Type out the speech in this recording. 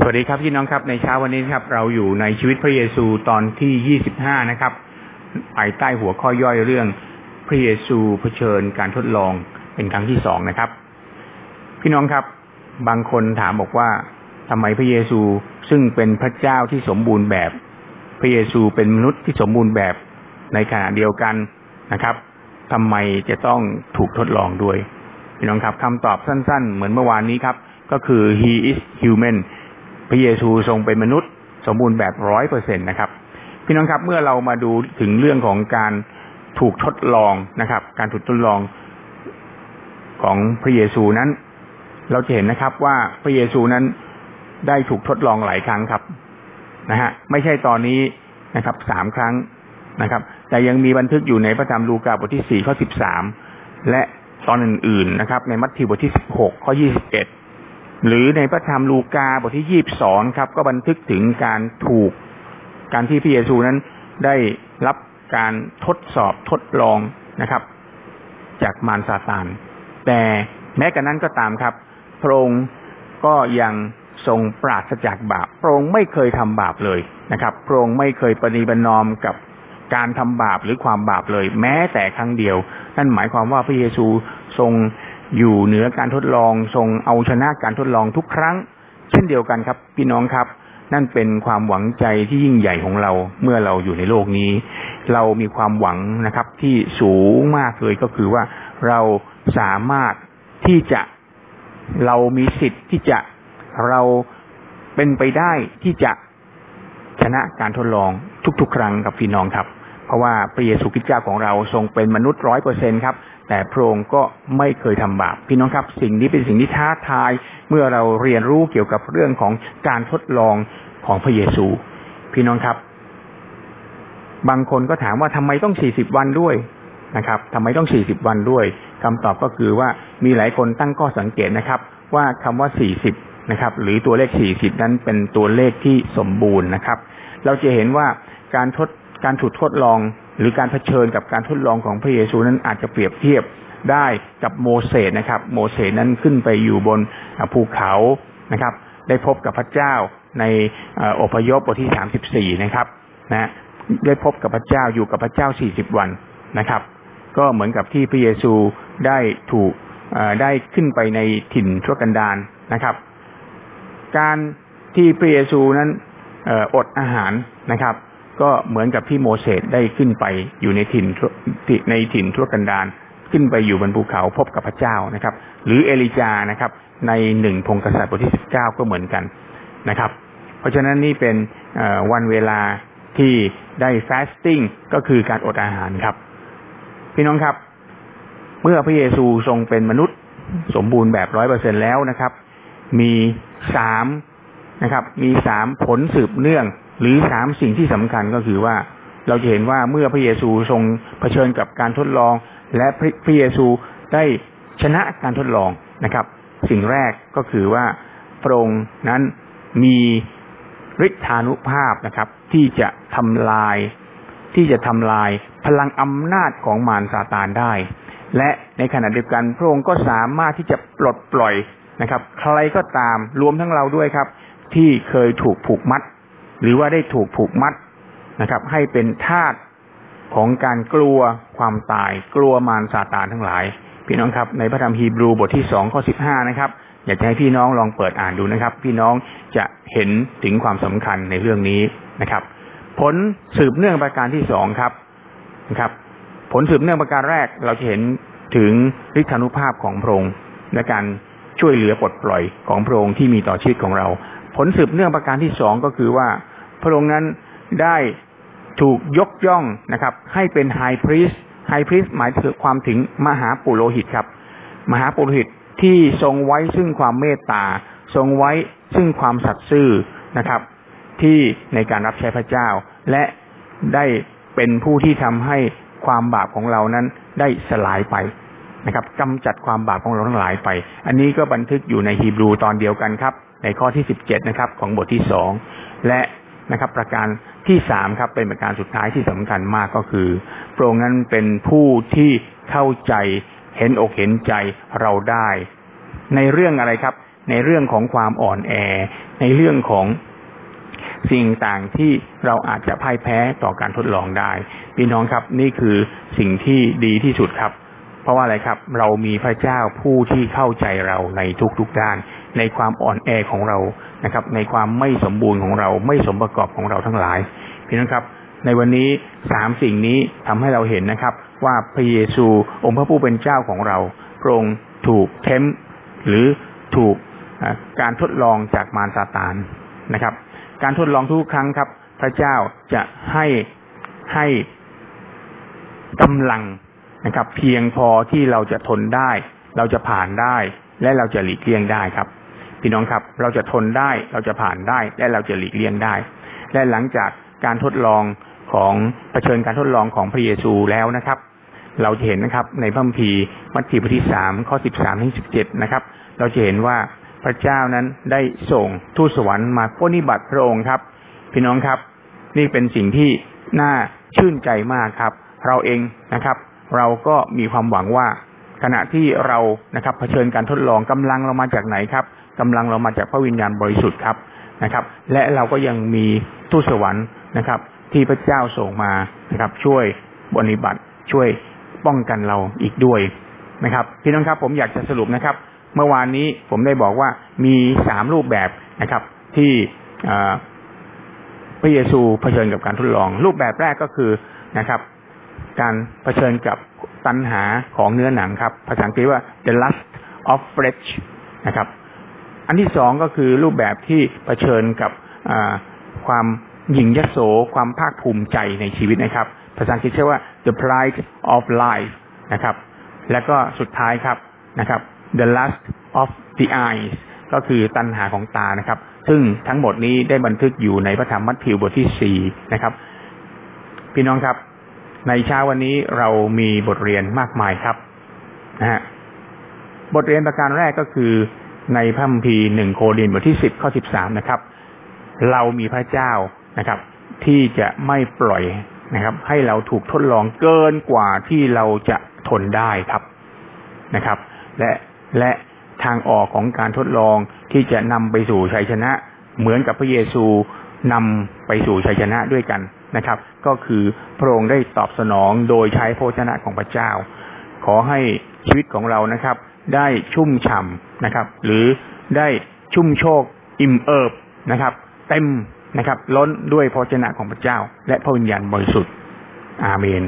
สวัสดีครับพี่น้องครับในเช้าวันนี้ครับ เราอยู่ในชีวิตพระเยซูตอนที่ยี่สิบห้านะครับภายใต้หัวข้อย่อยเรื่องพระเยซูเผชิญการทดลองเป็นครั้งที่สองนะครับ พี่น้องครับ บางคนถามบอกว่าทำไมพระเยซูซึ่งเป็นพระเจ้าที่สมบูรณ์แบบ พระเยซูเป็นมนุษย์ที่สมบูรณ์แบบในขณะเดียวกันนะครับทำไมจะต้องถูกทดลองด้วย พี่น้องครับคำตอบสั้น ๆ เหมือนเมื่อวานนี้ครับ ก็คือ he is human พระเยซูทรงเป็นมนุษย์ สมบูรณ์แบบร้อยเปอร์เซ็นตนะครับ พี่น้องครับเมื่อเรามาดูถึงเรื่องของการถูกทดลองนะครับ การถูกทดลองของพระเยซูนั้น เราจะเห็นนะครับว่าพระเยซูนั้นได้ถูกทดลองหลายครั้งครับนะฮะไม่ใช่ตอนนี้นะครับสามครั้งนะครับ แต่ยังมีบันทึกอยู่ในพระธรรมลูกาบทที่สี่ข้อสิบสามและตอนอื่นๆนะครับ ในมัทธิวบทที่สิบหกข้อยี่สิบเอ็ด หรือในพระธรรมลูกาบทที่ยี่บสองครับ ก็บันทึกถึงการถูกการที่พระเยซูนั้นได้รับการทดสอบทดลองนะครับ จากมารซาตานแต่แม้กระนั้นก็ตามครับ พระองค์ก็ยังทรงปราศจากบาปพระองค์ไม่เคยทำบาปเลยนะครับพระองค์ไม่เคยปฏิบัตินอมกับการทำบาปหรือความบาปเลย แม้แต่ครั้งเดียว นั่นหมายความว่าพระเยซูทรง อยู่เหนือการทดลองทรงเอาชนะการทดลองทุกครั้ง เช่นเดียวกันครับ พี่น้องครับ นั่นเป็นความหวังใจที่ยิ่งใหญ่ของเราเมื่อเราอยู่ในโลกนี้ เรามีความหวังนะครับ ที่สูงมากเลยก็คือว่าเราสามารถที่จะเรามีสิทธิ์ที่จะเราเป็นไปได้ที่จะชนะการทดลองทุกๆ ครั้งกับพี่น้องครับ เพราะว่าพระเยซูคริสต์เจ้าของเราทรงเป็นมนุษย์ร้อยเปอร์เซ็นครับ แต่พระองค์ก็ไม่เคยทำบาปพี่น้องครับ สิ่งนี้เป็นสิ่งที่ท้าทาย เมื่อเราเรียนรู้เกี่ยวกับเรื่องของการทดลองของพระเยซู พี่น้องครับ บางคนก็ถามว่าทำไมต้องสี่สิบวันด้วยนะครับทำไมต้องสี่สิบวันด้วยคำตอบก็คือว่ามีหลายคนตั้งข้อสังเกตนะครับ ว่าคำว่าสี่สิบนะครับ หรือตัวเลขสี่สิบนั้นเป็นตัวเลขที่สมบูรณ์นะครับ เราจะเห็นว่าการทด การถูกทดลอง หรือการเผชิญกับการทดลองของพระเยซูนั้นอาจจะเปรียบเทียบได้กับโมเสสนะครับ โมเสสนั้นขึ้นไปอยู่บนภูเขานะครับ ได้พบกับพระเจ้าในอพยพบทที่สามสิบสี่นะครับนะได้พบกับพระเจ้าอยู่กับพระเจ้าสี่สิบวันนะครับ ก็เหมือนกับที่พระเยซูได้ถูกได้ขึ้นไปในถิ่นทุกันดารนะครับ การที่พระเยซูนั้นอดอาหารนะครับ ก็เหมือนกับที่โมเสสได้ขึ้นไปอยู่ในถิ่นในถิ่นทุกันดารขึ้นไปอยู่บนภูเขาพบกับพระเจ้านะครับ หรือเอลิจานะครับ ในหนึ่งพงกษัตริย์บทที่สิบเก้าก็เหมือนกันนะครับ เพราะฉะนั้นนี่เป็นวันเวลาที่ได้ฟาสติ้งก็คือการอดอาหารครับ พี่น้องครับ เมื่อพระเยซูทรงเป็นมนุษย์สมบูรณ์แบบร้อยเปอร์เซ็นแล้วนะครับ มีสามนะครับ มีสามผลสืบเนื่อง หรือสามสิ่งที่สำคัญก็คือว่าเราจะเห็นว่าเมื่อพระเยซูทรงเผชิญกับการทดลอง และพระเยซูได้ชนะการทดลองนะครับ สิ่งแรกก็คือว่าพระองค์นั้นมีฤทธานุภาพนะครับ ที่จะทำลาย ที่จะทำลายพลังอำนาจของมารซาตานได้ และในขณะเดียวกันพระองค์ก็สามารถที่จะปลดปล่อยนะครับ ใครก็ตามรวมทั้งเราด้วยครับ ที่เคยถูกผูกมัด หรือว่าได้ถูกผูกมัดนะครับ ให้เป็นทาสของการกลัวความตาย กลัวมารซาตานทั้งหลาย พี่น้องครับ ในพระธรรมฮีบรูบทที่สองข้อสิบห้านะครับ อยากจะให้พี่น้องลองเปิดอ่านดูนะครับ พี่น้องจะเห็นถึงความสำคัญในเรื่องนี้นะครับ ผลสืบเนื่องประการที่สองครับนะครับ ผลสืบเนื่องประการแรกเราจะเห็นถึงฤทธานุภาพของพระองค์ในการช่วยเหลือปลดปล่อยของพระองค์ที่มีต่อชีวิตของเรา ผลสืบเนื่องประการที่สองก็คือว่า พระองค์นั้นได้ถูกยกย่องนะครับ ให้เป็นไฮพรีสไฮพรีสหมายถึงความถึงมหาปุโรหิตครับ มหาปุโรหิตที่ทรงไว้ซึ่งความเมตตา ทรงไว้ซึ่งความสัตย์ซื่อนะครับ ที่ในการรับใช้พระเจ้า และได้เป็นผู้ที่ทำให้ความบาปของเรานั้นได้สลายไปนะครับกำจัดความบาปของเราทั้งหลายไป อันนี้ก็บันทึกอยู่ในฮีบรูตอนเดียวกันครับ ในข้อที่สิบเจ็ดนะครับ ของบทที่สองและนะครับ ประการที่สามครับเป็นประการสุดท้ายที่สำคัญมากก็คือพระองค์นั้นเป็นผู้ที่เข้าใจเห็นอกเห็นใจเราได้ ในเรื่องอะไรครับ ในเรื่องของความอ่อนแอ ในเรื่องของสิ่งต่างที่เราอาจจะพ่ายแพ้ต่อการทดลองได้พี่น้องครับ นี่คือสิ่งที่ดีที่สุดครับ ราะว่าอะไรครับ เรามีพระเจ้าผู้ที่เข้าใจเราในทุกๆด้าน ในความอ่อนแอของเรานะครับ ในความไม่สมบูรณ์ของเราไม่สมประกอบของเราทั้งหลายพี่น้องครับ ในวันนี้สามสิ่งนี้ทำให้เราเห็นนะครับ ว่าพระเยซูองค์พระผู้เป็นเจ้าของเราพระองค์ถูกเทมหรือถูกการทดลองจากมารซาตานนะครับ การทดลองทุกครั้งครับ พระเจ้าจะให้ให้กำลัง นะครับ เพียงพอที่เราจะทนได้ เราจะผ่านได้ และเราจะหลีกเลี่ยงได้ครับ พี่น้องครับ เราจะทนได้ เราจะผ่านได้ และเราจะหลีกเลี่ยงได้ และหลังจากการทดลองของเผชิญการทดลองของพระเยซูแล้วนะครับ เราจะเห็นนะครับ ในพระคัมภีร์มัทธิวบทที่สามข้อสิบสามถึงสิบเจ็ดนะครับ เราจะเห็นว่าพระเจ้านั้นได้ส่งทูตสวรรค์มาปฏิบัติพระองค์ครับ พี่น้องครับ นี่เป็นสิ่งที่น่าชื่นใจมากครับ เราเองนะครับ เราก็มีความหวังว่า ขณะที่เรานะครับเผชิญการทดลองกำลังเรามาจากไหนครับกำลังเรามาจากพระวิญญาณบริสุทธิ์ครับนะครับ และเราก็ยังมีทูตสวรรค์นะครับ ที่พระเจ้าส่งมานะครับ ช่วยบริบัติช่วยป้องกันเราอีกด้วยนะครับ พี่น้องครับผมอยากจะสรุปนะครับ เมื่อวานนี้ผมได้บอกว่ามีสามรูปแบบนะครับ ที่พระเยซูเผชิญกับการทดลอง รูปแบบแรกก็คือนะครับ การเผชิญกับตัณหาของเนื้อหนังครับ ภาษาอังกฤษว่า the lust of flesh นะครับ อันที่สองก็คือรูปแบบที่เผชิญกับความหยิ่งยโสความภาคภูมิใจในชีวิตนะครับ ภาษาอังกฤษเรียกว่า the pride of life นะครับ และก็สุดท้ายครับนะครับ the lust of the eyes ก็คือตัณหาของตานะครับ ซึ่งทั้งหมดนี้ได้บันทึกอยู่ในพระธรรมมัทธิวบทที่สี่นะครับ พี่น้องครับ ในเช้าวันนี้เรามีบทเรียนมากมายครับนะฮะบทเรียนประการแรกก็คือในพระคัมภีร์หนึ่งโครินธ์บทที่สิบข้อสิบสามนะครับ เรามีพระเจ้านะครับ ที่จะไม่ปล่อยนะครับ ให้เราถูกทดลองเกินกว่าที่เราจะทนได้ครับนะครับ และและทางออกของการทดลองที่จะนำไปสู่ชัยชนะ เหมือนกับพระเยซูนำไปสู่ชัยชนะด้วยกันนะครับ ก็คือพระองค์ได้ตอบสนองโดยใช้โภชนะของพระเจ้า ขอให้ชีวิตของเรานะครับ ได้ชุ่มฉ่ำนะครับ หรือได้ชุ่มโชค อิ่มเอิบนะครับ เต็มนะครับ ล้นด้วยพระชนะของพระเจ้า และพระวิญญาณบริสุทธิ์อาเมน